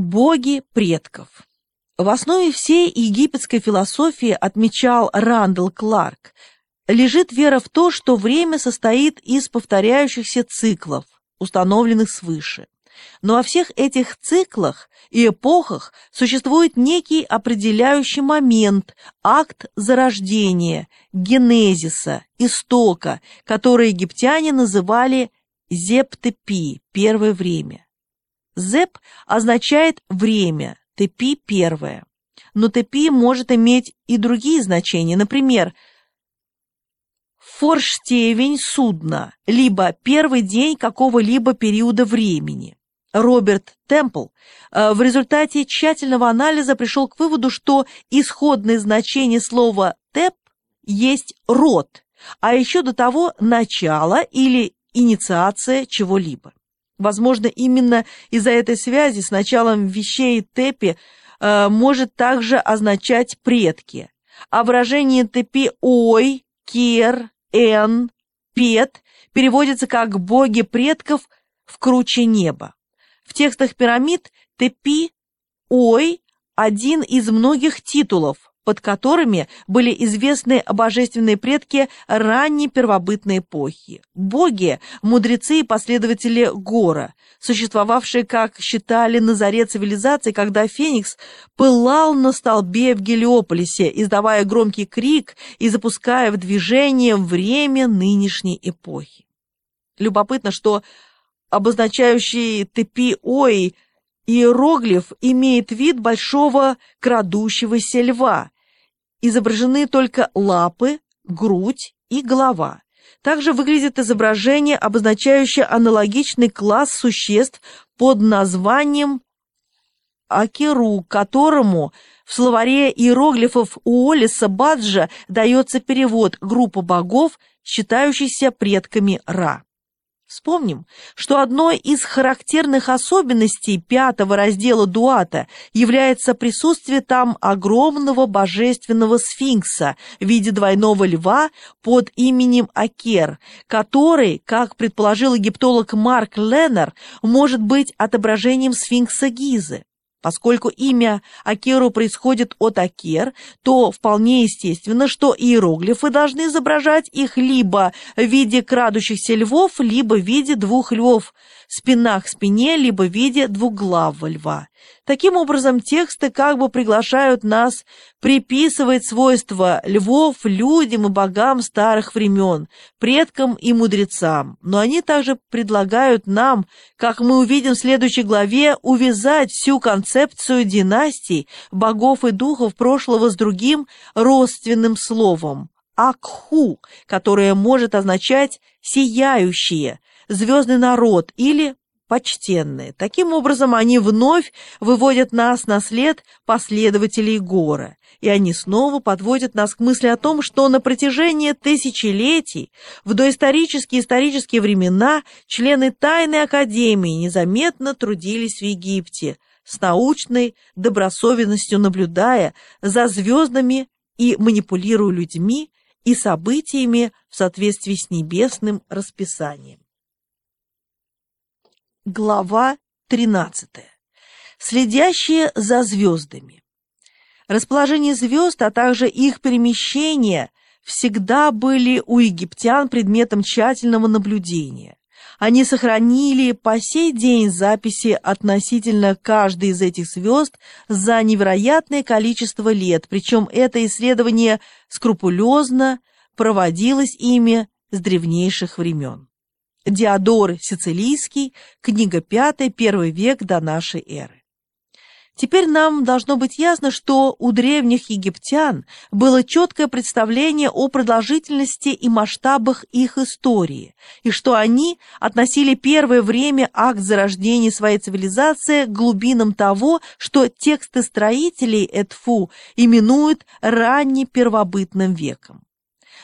Боги предков. В основе всей египетской философии, отмечал Рандall Кларк, лежит вера в то, что время состоит из повторяющихся циклов, установленных свыше. Но во всех этих циклах и эпохах существует некий определяющий момент, акт зарождения, генезиса, истока, который египтяне называли зептепи, первое время. Зеп означает время, тепи – первое. Но тепи может иметь и другие значения, например, форштевень судна, либо первый день какого-либо периода времени. Роберт Темпл э, в результате тщательного анализа пришел к выводу, что исходное значение слова «теп» есть «род», а еще до того начало или инициация чего-либо. Возможно, именно из-за этой связи с началом вещей «тепи» э, может также означать «предки», а выражение «тепи» «ой», «кер», «эн», «пет» переводится как «боги предков в круче неба». В текстах пирамид Тепи, Ой – один из многих титулов, под которыми были известны божественные предки ранней первобытной эпохи. Боги – мудрецы и последователи Гора, существовавшие, как считали, на заре цивилизации, когда Феникс пылал на столбе в Гелиополисе, издавая громкий крик и запуская в движение время нынешней эпохи. Любопытно, что обозначающий тепи-ой, иероглиф имеет вид большого крадущегося льва. Изображены только лапы, грудь и голова. Также выглядит изображение, обозначающее аналогичный класс существ под названием Акеру, которому в словаре иероглифов Уоллиса Баджа дается перевод «группа богов, считающихся предками Ра». Вспомним, что одной из характерных особенностей пятого раздела Дуата является присутствие там огромного божественного сфинкса в виде двойного льва под именем Акер, который, как предположил египтолог Марк Леннер, может быть отображением сфинкса Гизы. Поскольку имя Акеру происходит от Акер, то вполне естественно, что иероглифы должны изображать их либо в виде крадущихся львов, либо в виде двух львов, спина к спине, либо в виде двуглавого льва. Таким образом, тексты как бы приглашают нас приписывать свойства львов людям и богам старых времен, предкам и мудрецам. Но они также предлагают нам, как мы увидим в следующей главе, увязать всю концепцию династий, богов и духов прошлого с другим родственным словом – Акху, которое может означать «сияющие», «звездный народ» или почтенные. Таким образом, они вновь выводят нас на след последователей Гора, и они снова подводят нас к мысли о том, что на протяжении тысячелетий, в доисторические исторические времена, члены Тайной Академии незаметно трудились в Египте, с научной добросовестностью наблюдая за звездами и манипулируя людьми и событиями в соответствии с небесным расписанием. Глава 13. Следящие за звездами. Расположение звезд, а также их перемещение всегда были у египтян предметом тщательного наблюдения. Они сохранили по сей день записи относительно каждой из этих звезд за невероятное количество лет, причем это исследование скрупулезно проводилось ими с древнейших времен. Диодор Сицилийский, книга 5, первый век до нашей эры. Теперь нам должно быть ясно, что у древних египтян было четкое представление о продолжительности и масштабах их истории, и что они относили первое время акт зарождения своей цивилизации к глубинам того, что тексты строителей Эдфу именуют раннепервобытным веком.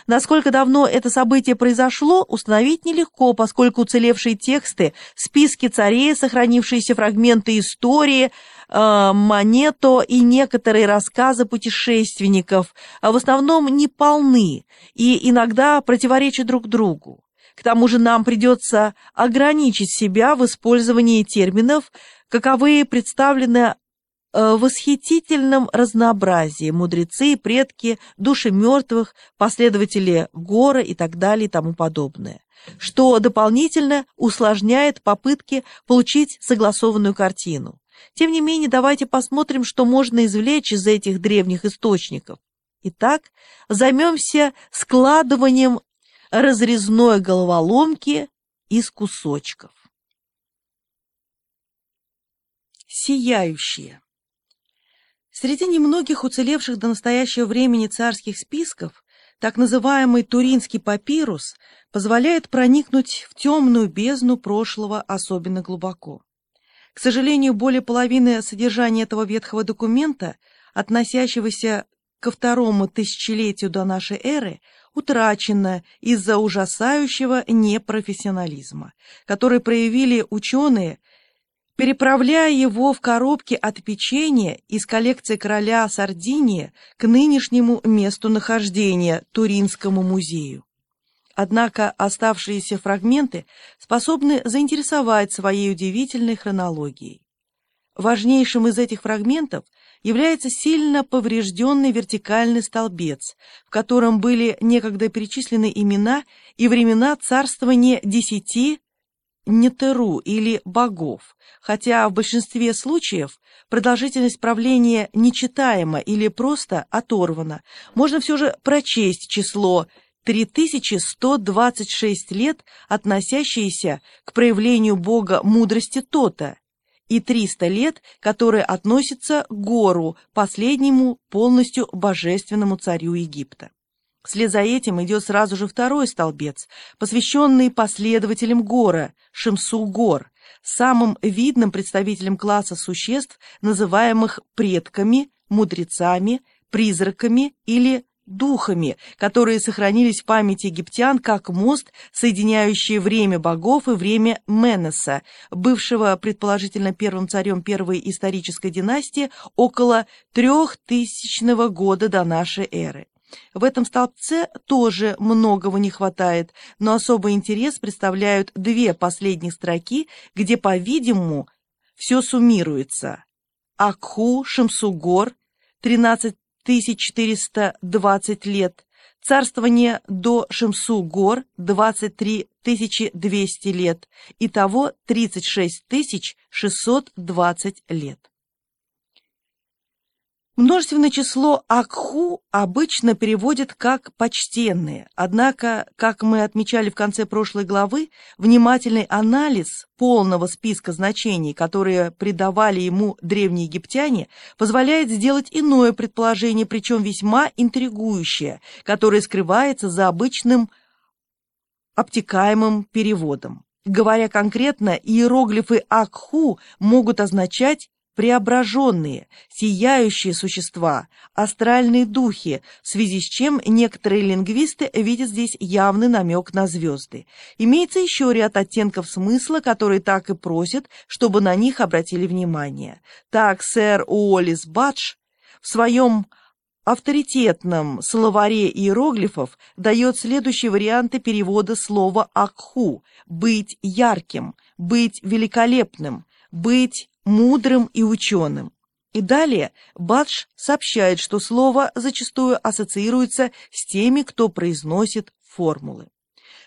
Насколько давно это событие произошло, установить нелегко, поскольку уцелевшие тексты, списки царей, сохранившиеся фрагменты истории, э, монето и некоторые рассказы путешественников а в основном не полны и иногда противоречат друг другу. К тому же нам придется ограничить себя в использовании терминов, каковые представлены э, восхитительном разнообразии мудрецы предки, души мертвых, последователи Гора и так далее и тому подобное, что дополнительно усложняет попытки получить согласованную картину. Тем не менее, давайте посмотрим, что можно извлечь из этих древних источников. Итак, займемся складыванием разрезной головоломки из кусочков. Сияющие. Среди немногих уцелевших до настоящего времени царских списков так называемый Туринский папирус позволяет проникнуть в темную бездну прошлого особенно глубоко. К сожалению, более половины содержания этого ветхого документа, относящегося ко второму тысячелетию до нашей эры, утрачено из-за ужасающего непрофессионализма, который проявили ученые, переправляя его в коробки от печенья из коллекции короля Сардинии к нынешнему месту нахождения Туринскому музею. Однако оставшиеся фрагменты способны заинтересовать своей удивительной хронологией. Важнейшим из этих фрагментов является сильно поврежденный вертикальный столбец, в котором были некогда перечислены имена и времена царствования десяти нетеру или богов, хотя в большинстве случаев продолжительность правления нечитаема или просто оторвана, можно все же прочесть число 3126 лет, относящиеся к проявлению бога мудрости Тота, и 300 лет, которые относятся к Гору, последнему полностью божественному царю Египта. Вслед за этим идет сразу же второй столбец, посвященный последователям Гора, Шимсу-Гор, самым видным представителем класса существ, называемых предками, мудрецами, призраками или духами, которые сохранились в памяти египтян как мост, соединяющий время богов и время Менеса, бывшего, предположительно, первым царем первой исторической династии около трехтысячного года до нашей эры. В этом столбце тоже многого не хватает, но особый интерес представляют две последних строки, где, по-видимому, все суммируется. Акху, Шамсугор, 13 1420 лет, царствование до Шимсу-гор 23 200 лет, итого 36 620 лет. Множественное число Акху обычно переводят как «почтенные», однако, как мы отмечали в конце прошлой главы, внимательный анализ полного списка значений, которые придавали ему древние египтяне, позволяет сделать иное предположение, причем весьма интригующее, которое скрывается за обычным обтекаемым переводом. Говоря конкретно, иероглифы Акху могут означать преображенные, сияющие существа, астральные духи, в связи с чем некоторые лингвисты видят здесь явный намек на звезды. Имеется еще ряд оттенков смысла, которые так и просят, чтобы на них обратили внимание. Так сэр Уоллес Бадж в своем авторитетном словаре иероглифов дает следующие варианты перевода слова «акху» – «быть ярким», «быть великолепным», «быть мудрым и ученым. И далее Бадж сообщает, что слово зачастую ассоциируется с теми, кто произносит формулы.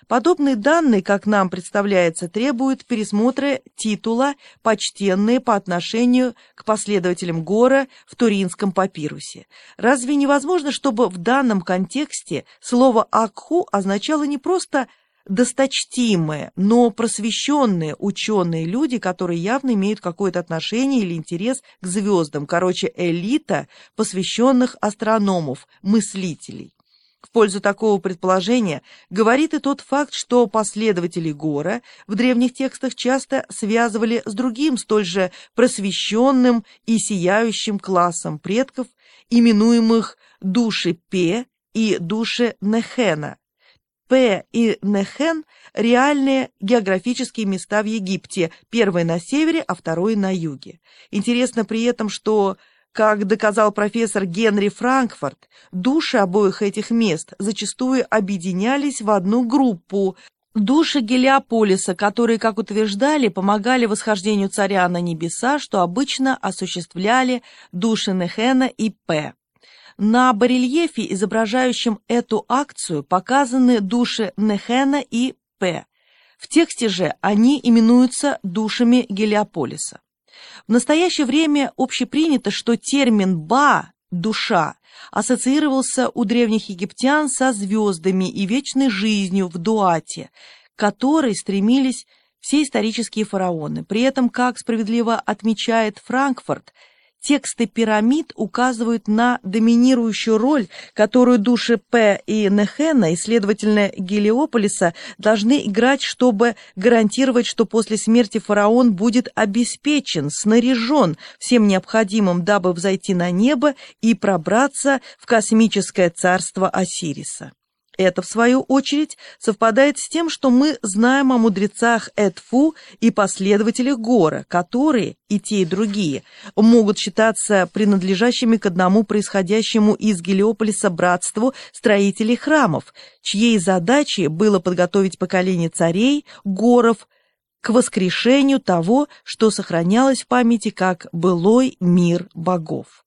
Подобные данные, как нам представляется, требуют пересмотра титула «почтенные» по отношению к последователям Гора в Туринском папирусе. Разве невозможно, чтобы в данном контексте слово «акху» означало не просто досточтимые, но просвещенные ученые люди, которые явно имеют какое-то отношение или интерес к звездам, короче, элита посвященных астрономов, мыслителей. В пользу такого предположения говорит и тот факт, что последователи Гора в древних текстах часто связывали с другим столь же просвещенным и сияющим классом предков, именуемых души Пе и души Нехена, П и Нехен – реальные географические места в Египте, первый на севере, а второй на юге. Интересно при этом, что, как доказал профессор Генри Франкфорт, души обоих этих мест зачастую объединялись в одну группу Души Гелиополиса, которые, как утверждали, помогали восхождению царя на небеса, что обычно осуществляли души Нехена и П. На барельефе, изображающем эту акцию, показаны души Нехена и П. В тексте же они именуются душами Гелиополиса. В настоящее время общепринято, что термин «ба» – «душа» ассоциировался у древних египтян со звездами и вечной жизнью в Дуате, к которой стремились все исторические фараоны. При этом, как справедливо отмечает Франкфурт, Тексты пирамид указывают на доминирующую роль, которую души П и Нехена, и, следовательно, Гелиополиса, должны играть, чтобы гарантировать, что после смерти фараон будет обеспечен, снаряжен всем необходимым, дабы взойти на небо и пробраться в космическое царство Осириса. Это, в свою очередь, совпадает с тем, что мы знаем о мудрецах Эдфу и последователях Гора, которые, и те, и другие, могут считаться принадлежащими к одному происходящему из Гелиополиса братству строителей храмов, чьей задачей было подготовить поколение царей, горов, к воскрешению того, что сохранялось в памяти как былой мир богов.